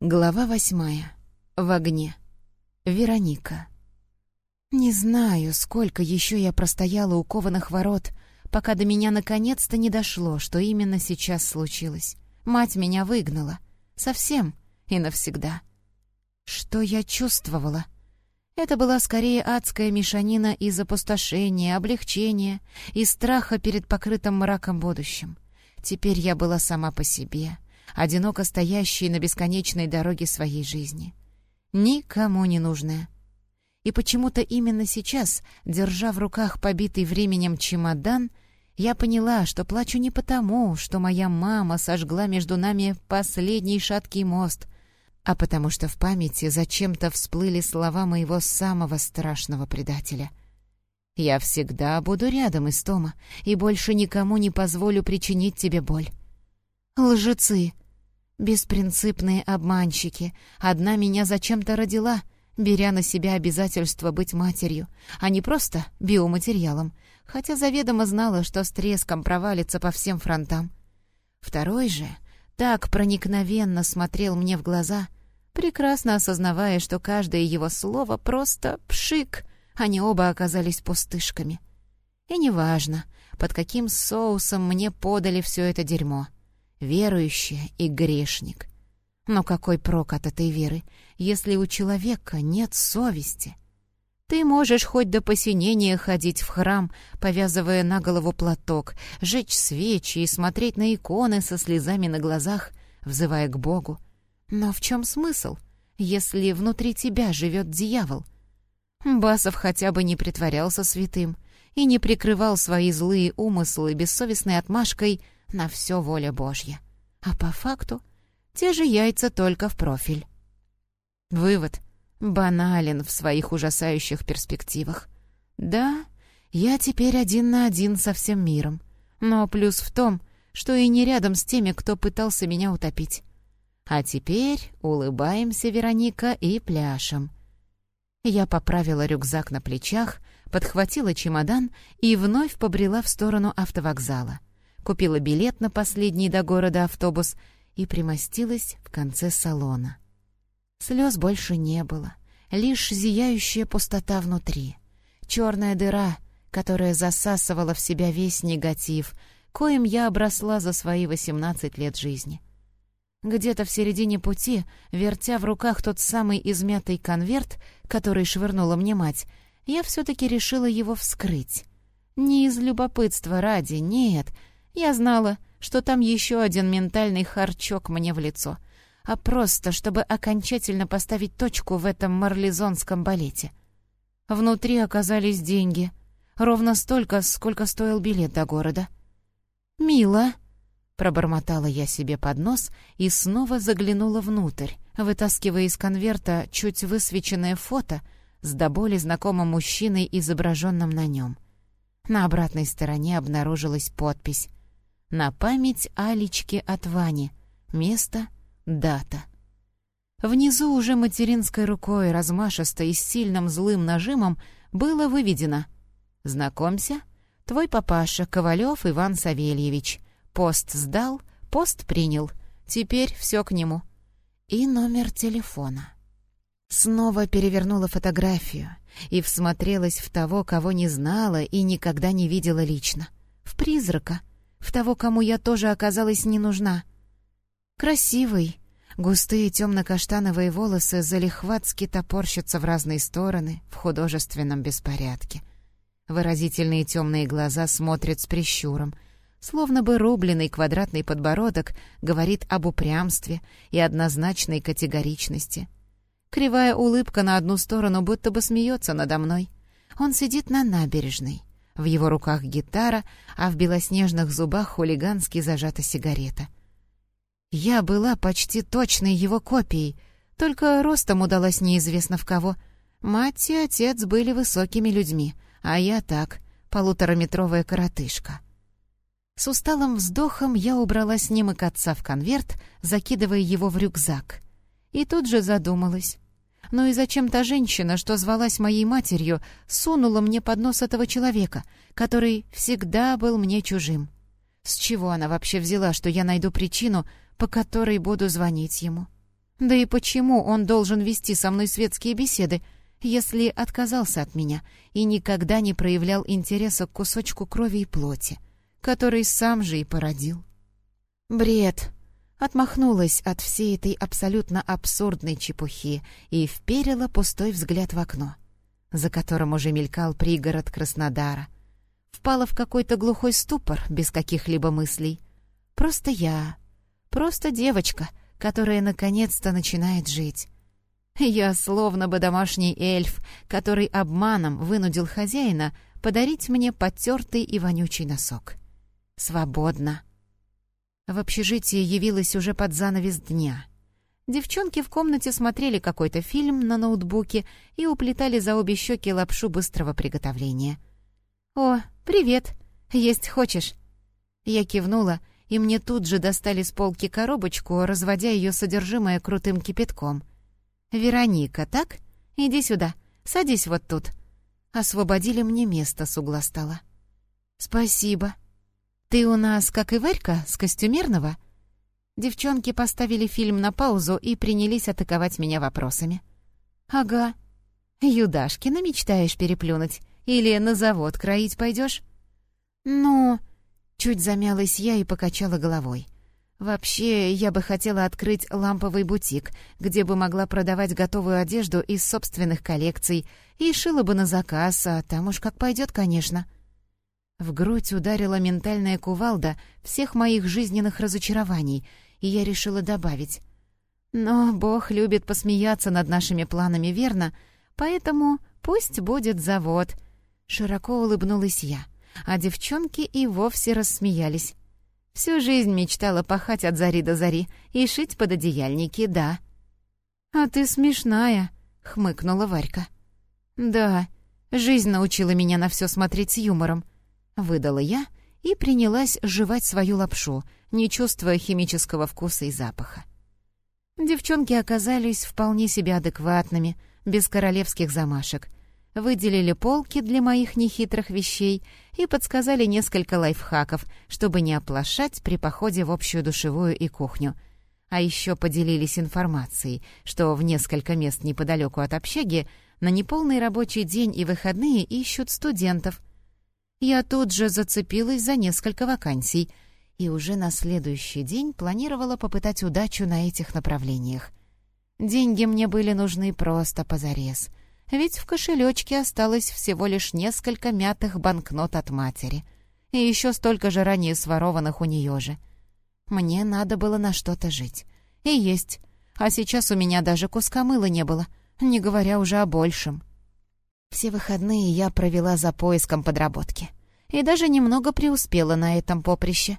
Глава восьмая. В огне. Вероника. Не знаю, сколько еще я простояла у кованых ворот, пока до меня наконец-то не дошло, что именно сейчас случилось. Мать меня выгнала. Совсем и навсегда. Что я чувствовала? Это была скорее адская мешанина из опустошения, облегчения и страха перед покрытым мраком будущим. Теперь я была сама по себе, одиноко стоящей на бесконечной дороге своей жизни. Никому не нужная. И почему-то именно сейчас, держа в руках побитый временем чемодан, я поняла, что плачу не потому, что моя мама сожгла между нами последний шаткий мост, а потому что в памяти зачем-то всплыли слова моего самого страшного предателя. «Я всегда буду рядом, Истома, и больше никому не позволю причинить тебе боль». «Лжецы!» Беспринципные обманщики. Одна меня зачем-то родила, беря на себя обязательство быть матерью, а не просто биоматериалом, хотя заведомо знала, что с треском провалится по всем фронтам. Второй же так проникновенно смотрел мне в глаза, прекрасно осознавая, что каждое его слово просто пшик, они оба оказались пустышками. И неважно, под каким соусом мне подали все это дерьмо — верующая и грешник. Но какой прок от этой веры, если у человека нет совести? Ты можешь хоть до посинения ходить в храм, повязывая на голову платок, жечь свечи и смотреть на иконы со слезами на глазах, взывая к Богу. Но в чем смысл, если внутри тебя живет дьявол? Басов хотя бы не притворялся святым и не прикрывал свои злые умыслы бессовестной отмашкой — на все воля Божья. А по факту те же яйца только в профиль. Вывод банален в своих ужасающих перспективах. Да, я теперь один на один со всем миром. Но плюс в том, что и не рядом с теми, кто пытался меня утопить. А теперь улыбаемся, Вероника, и пляшем. Я поправила рюкзак на плечах, подхватила чемодан и вновь побрела в сторону автовокзала купила билет на последний до города автобус и примостилась в конце салона. Слез больше не было, лишь зияющая пустота внутри. Черная дыра, которая засасывала в себя весь негатив, коим я обросла за свои восемнадцать лет жизни. Где-то в середине пути, вертя в руках тот самый измятый конверт, который швырнула мне мать, я все-таки решила его вскрыть. Не из любопытства ради, нет — я знала, что там еще один ментальный харчок мне в лицо, а просто, чтобы окончательно поставить точку в этом марлезонском балете. Внутри оказались деньги. Ровно столько, сколько стоил билет до города. «Мило!» — пробормотала я себе под нос и снова заглянула внутрь, вытаскивая из конверта чуть высвеченное фото с до боли знакомым мужчиной, изображенным на нем. На обратной стороне обнаружилась подпись на память Алечки от Вани. Место, дата. Внизу уже материнской рукой, размашисто и с сильным злым нажимом, было выведено «Знакомься, твой папаша Ковалев Иван Савельевич. Пост сдал, пост принял. Теперь все к нему». И номер телефона. Снова перевернула фотографию и всмотрелась в того, кого не знала и никогда не видела лично. В призрака — в того, кому я тоже оказалась не нужна. Красивый, густые темно-каштановые волосы залихватски топорщатся в разные стороны в художественном беспорядке. Выразительные темные глаза смотрят с прищуром, словно бы рубленый квадратный подбородок говорит об упрямстве и однозначной категоричности. Кривая улыбка на одну сторону будто бы смеется надо мной. Он сидит на набережной. В его руках гитара, а в белоснежных зубах хулигански зажата сигарета. Я была почти точной его копией, только ростом удалась неизвестно в кого. Мать и отец были высокими людьми, а я так, полутораметровая коротышка. С усталым вздохом я убрала снимок отца в конверт, закидывая его в рюкзак. И тут же задумалась. Но и зачем та женщина, что звалась моей матерью, сунула мне под нос этого человека, который всегда был мне чужим? С чего она вообще взяла, что я найду причину, по которой буду звонить ему? Да и почему он должен вести со мной светские беседы, если отказался от меня и никогда не проявлял интереса к кусочку крови и плоти, который сам же и породил? Бред. Отмахнулась от всей этой абсолютно абсурдной чепухи и вперила пустой взгляд в окно, за которым уже мелькал пригород Краснодара. Впала в какой-то глухой ступор без каких-либо мыслей. Просто я, просто девочка, которая наконец-то начинает жить. Я словно бы домашний эльф, который обманом вынудил хозяина подарить мне потертый и вонючий носок. Свободно. В общежитии явилась уже под занавес дня. Девчонки в комнате смотрели какой-то фильм на ноутбуке и уплетали за обе щеки лапшу быстрого приготовления. «О, привет! Есть хочешь?» Я кивнула, и мне тут же достали с полки коробочку, разводя ее содержимое крутым кипятком. «Вероника, так? Иди сюда, садись вот тут». Освободили мне место с угла стола. «Спасибо», «Ты у нас, как и Варька, с костюмерного?» Девчонки поставили фильм на паузу и принялись атаковать меня вопросами. «Ага. Юдашкина мечтаешь переплюнуть? Или на завод кроить пойдешь?» «Ну...» Чуть замялась я и покачала головой. «Вообще, я бы хотела открыть ламповый бутик, где бы могла продавать готовую одежду из собственных коллекций и шила бы на заказ, а там уж как пойдет, конечно». В грудь ударила ментальная кувалда всех моих жизненных разочарований, и я решила добавить. «Но Бог любит посмеяться над нашими планами, верно? Поэтому пусть будет завод». Широко улыбнулась я, а девчонки и вовсе рассмеялись. Всю жизнь мечтала пахать от зари до зари и шить под одеяльники, да. «А ты смешная», — хмыкнула Варька. «Да, жизнь научила меня на все смотреть с юмором», — Выдала я и принялась жевать свою лапшу, не чувствуя химического вкуса и запаха. Девчонки оказались вполне себе адекватными, без королевских замашек. Выделили полки для моих нехитрых вещей и подсказали несколько лайфхаков, чтобы не оплошать при походе в общую душевую и кухню. А еще поделились информацией, что в несколько мест неподалеку от общаги на неполный рабочий день и выходные ищут студентов, я тут же зацепилась за несколько вакансий и уже на следующий день планировала попытать удачу на этих направлениях. Деньги мне были нужны просто позарез, ведь в кошелечке осталось всего лишь несколько мятых банкнот от матери и еще столько же ранее сворованных у нее же. Мне надо было на что-то жить. И есть. А сейчас у меня даже куска мыла не было, не говоря уже о большем. Все выходные я провела за поиском подработки. И даже немного преуспела на этом поприще.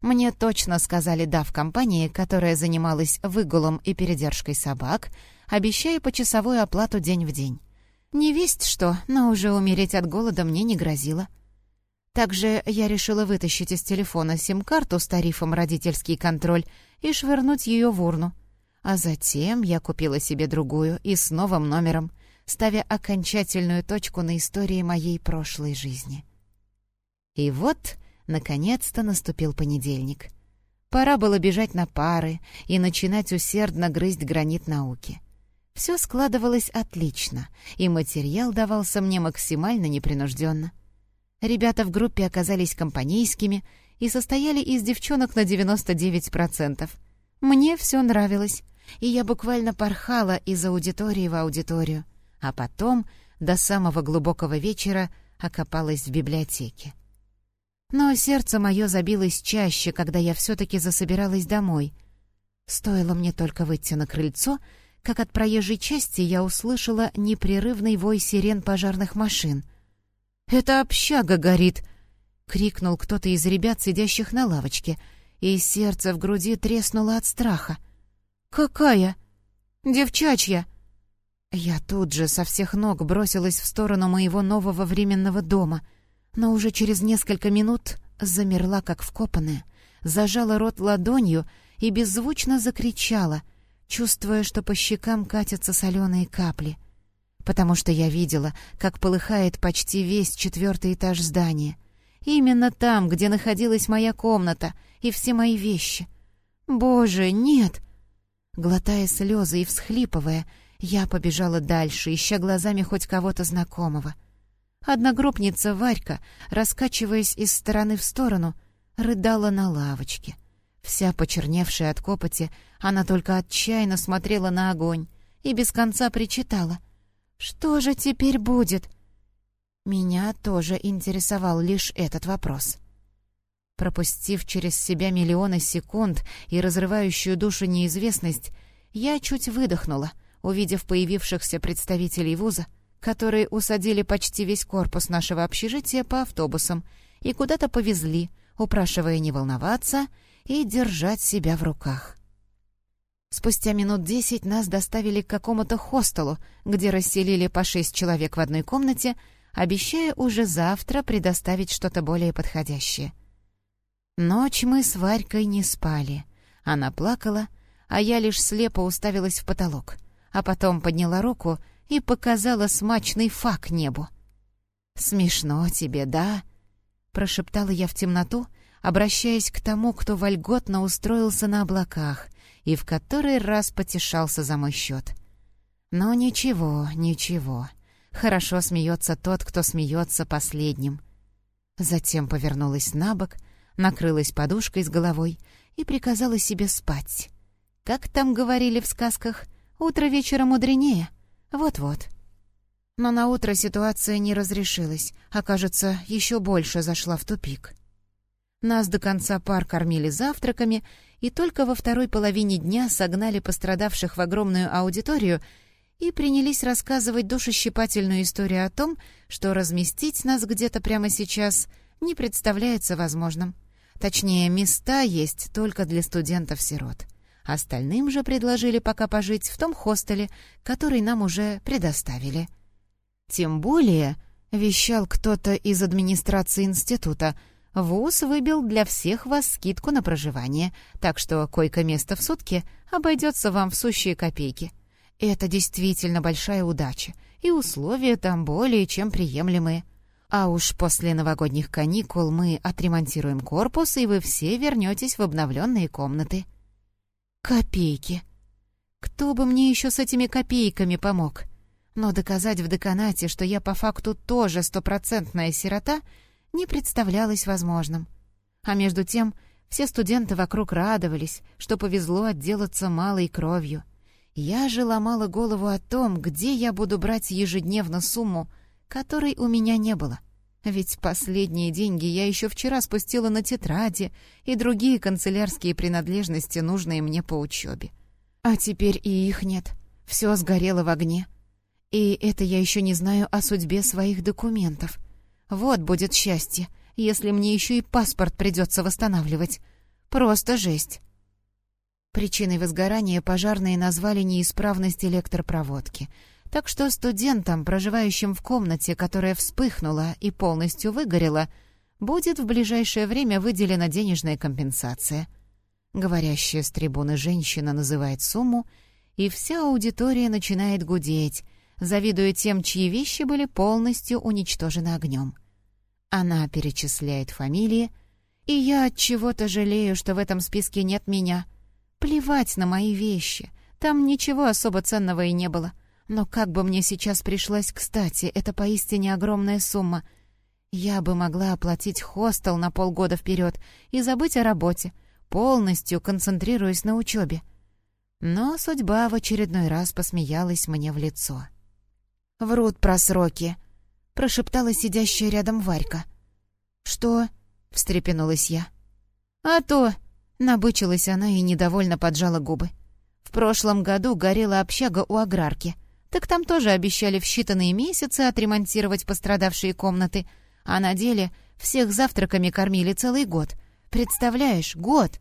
Мне точно сказали «да» в компании, которая занималась выгулом и передержкой собак, обещая почасовую оплату день в день. Не весть что, но уже умереть от голода мне не грозило. Также я решила вытащить из телефона сим-карту с тарифом «Родительский контроль» и швырнуть ее в урну. А затем я купила себе другую и с новым номером — ставя окончательную точку на истории моей прошлой жизни. И вот, наконец-то, наступил понедельник. Пора было бежать на пары и начинать усердно грызть гранит науки. Все складывалось отлично, и материал давался мне максимально непринужденно. Ребята в группе оказались компанейскими и состояли из девчонок на 99%. Мне все нравилось, и я буквально порхала из аудитории в аудиторию а потом до самого глубокого вечера окопалась в библиотеке. Но сердце мое забилось чаще, когда я все-таки засобиралась домой. Стоило мне только выйти на крыльцо, как от проезжей части я услышала непрерывный вой сирен пожарных машин. «Это общага горит!» — крикнул кто-то из ребят, сидящих на лавочке, и сердце в груди треснуло от страха. «Какая?» «Девчачья!» Я тут же со всех ног бросилась в сторону моего нового временного дома, но уже через несколько минут замерла, как вкопанная, зажала рот ладонью и беззвучно закричала, чувствуя, что по щекам катятся соленые капли. Потому что я видела, как полыхает почти весь четвертый этаж здания. Именно там, где находилась моя комната и все мои вещи. Боже, нет! Глотая слезы и всхлипывая, я побежала дальше, ища глазами хоть кого-то знакомого. Одногруппница Варька, раскачиваясь из стороны в сторону, рыдала на лавочке. Вся почерневшая от копоти, она только отчаянно смотрела на огонь и без конца причитала. «Что же теперь будет?» Меня тоже интересовал лишь этот вопрос. Пропустив через себя миллионы секунд и разрывающую душу неизвестность, я чуть выдохнула, увидев появившихся представителей вуза, которые усадили почти весь корпус нашего общежития по автобусам и куда-то повезли, упрашивая не волноваться и держать себя в руках. Спустя минут десять нас доставили к какому-то хостелу, где расселили по шесть человек в одной комнате, обещая уже завтра предоставить что-то более подходящее — Ночь мы с Варькой не спали. Она плакала, а я лишь слепо уставилась в потолок, а потом подняла руку и показала смачный фак небу. «Смешно тебе, да?» — прошептала я в темноту, обращаясь к тому, кто вольготно устроился на облаках и в который раз потешался за мой счет. «Но ничего, ничего. Хорошо смеется тот, кто смеется последним». Затем повернулась на бок — накрылась подушкой с головой и приказала себе спать. Как там говорили в сказках, утро вечера мудренее. Вот-вот. Но на утро ситуация не разрешилась, а, кажется, еще больше зашла в тупик. Нас до конца пар кормили завтраками, и только во второй половине дня согнали пострадавших в огромную аудиторию и принялись рассказывать душещипательную историю о том, что разместить нас где-то прямо сейчас не представляется возможным. Точнее, места есть только для студентов-сирот. Остальным же предложили пока пожить в том хостеле, который нам уже предоставили. Тем более, вещал кто-то из администрации института, ВУЗ выбил для всех вас скидку на проживание, так что койко-место в сутки обойдется вам в сущие копейки. Это действительно большая удача, и условия там более чем приемлемые. А уж после новогодних каникул мы отремонтируем корпус, и вы все вернетесь в обновленные комнаты. Копейки. Кто бы мне еще с этими копейками помог? Но доказать в деканате, что я по факту тоже стопроцентная сирота, не представлялось возможным. А между тем все студенты вокруг радовались, что повезло отделаться малой кровью. Я же ломала голову о том, где я буду брать ежедневно сумму, которой у меня не было. Ведь последние деньги я еще вчера спустила на тетради и другие канцелярские принадлежности, нужные мне по учебе. А теперь и их нет. Все сгорело в огне. И это я еще не знаю о судьбе своих документов. Вот будет счастье, если мне еще и паспорт придется восстанавливать. Просто жесть. Причиной возгорания пожарные назвали неисправность электропроводки — так что студентам, проживающим в комнате, которая вспыхнула и полностью выгорела, будет в ближайшее время выделена денежная компенсация. Говорящая с трибуны женщина называет сумму, и вся аудитория начинает гудеть, завидуя тем, чьи вещи были полностью уничтожены огнем. Она перечисляет фамилии, и я от чего-то жалею, что в этом списке нет меня. Плевать на мои вещи, там ничего особо ценного и не было — но как бы мне сейчас пришлось кстати, это поистине огромная сумма. Я бы могла оплатить хостел на полгода вперед и забыть о работе, полностью концентрируясь на учебе. Но судьба в очередной раз посмеялась мне в лицо. «Врут про сроки», — прошептала сидящая рядом Варька. «Что?» — встрепенулась я. «А то!» — набычилась она и недовольно поджала губы. «В прошлом году горела общага у аграрки так там тоже обещали в считанные месяцы отремонтировать пострадавшие комнаты, а на деле всех завтраками кормили целый год. Представляешь, год!»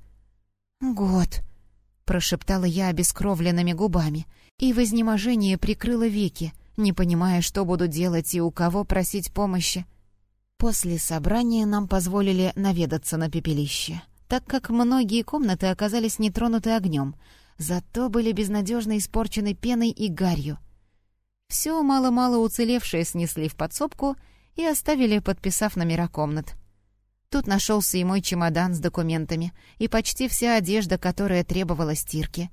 «Год!» — прошептала я обескровленными губами и в изнеможении прикрыла веки, не понимая, что буду делать и у кого просить помощи. После собрания нам позволили наведаться на пепелище, так как многие комнаты оказались не тронуты огнем, зато были безнадежно испорчены пеной и гарью — все мало-мало уцелевшее снесли в подсобку и оставили, подписав номера комнат. Тут нашелся и мой чемодан с документами, и почти вся одежда, которая требовала стирки.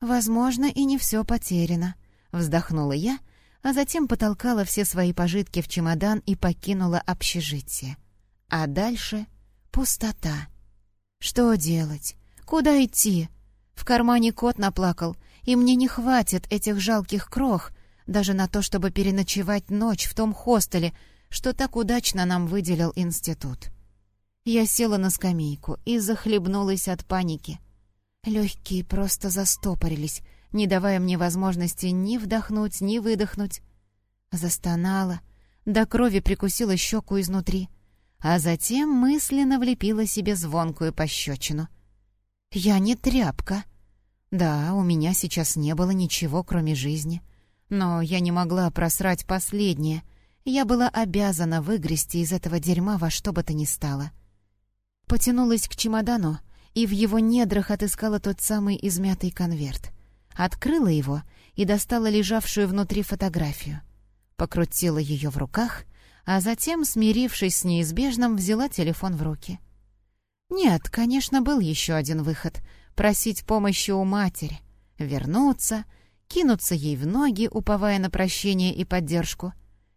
«Возможно, и не все потеряно», — вздохнула я, а затем потолкала все свои пожитки в чемодан и покинула общежитие. А дальше — пустота. Что делать? Куда идти? В кармане кот наплакал, и мне не хватит этих жалких крох даже на то, чтобы переночевать ночь в том хостеле, что так удачно нам выделил институт. Я села на скамейку и захлебнулась от паники. Легкие просто застопорились, не давая мне возможности ни вдохнуть, ни выдохнуть. Застонала, до крови прикусила щеку изнутри, а затем мысленно влепила себе звонкую пощечину. «Я не тряпка!» Да, у меня сейчас не было ничего, кроме жизни. Но я не могла просрать последнее. Я была обязана выгрести из этого дерьма во что бы то ни стало. Потянулась к чемодану и в его недрах отыскала тот самый измятый конверт. Открыла его и достала лежавшую внутри фотографию. Покрутила ее в руках, а затем, смирившись с неизбежным, взяла телефон в руки. Нет, конечно, был еще один выход — просить помощи у матери, вернуться, кинуться ей в ноги, уповая на прощение и поддержку.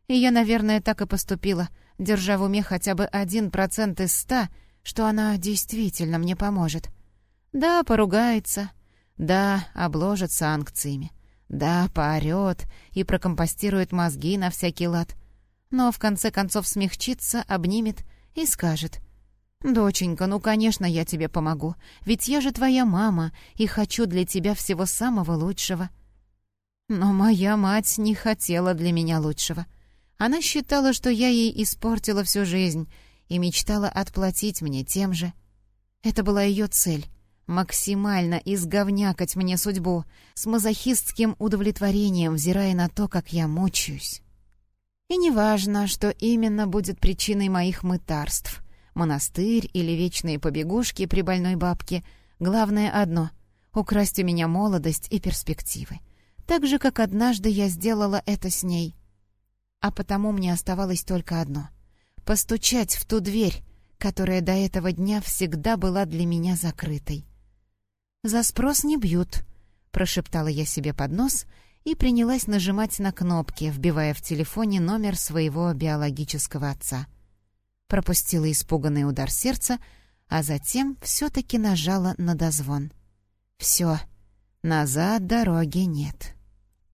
И я, наверное, так и поступила, держа в уме хотя бы один процент из ста — что она действительно мне поможет. Да, поругается, да, обложит санкциями, да, поорет и прокомпостирует мозги на всякий лад, но в конце концов смягчится, обнимет и скажет — «Доченька, ну, конечно, я тебе помогу, ведь я же твоя мама и хочу для тебя всего самого лучшего». Но моя мать не хотела для меня лучшего. Она считала, что я ей испортила всю жизнь и мечтала отплатить мне тем же. Это была ее цель — максимально изговнякать мне судьбу, с мазохистским удовлетворением взирая на то, как я мучаюсь. И неважно, что именно будет причиной моих мытарств — монастырь или вечные побегушки при больной бабке, главное одно — украсть у меня молодость и перспективы. Так же, как однажды я сделала это с ней. А потому мне оставалось только одно — постучать в ту дверь, которая до этого дня всегда была для меня закрытой. «За спрос не бьют», — прошептала я себе под нос и принялась нажимать на кнопки, вбивая в телефоне номер своего биологического отца. Пропустила испуганный удар сердца, а затем все-таки нажала на дозвон. «Все, назад дороги нет».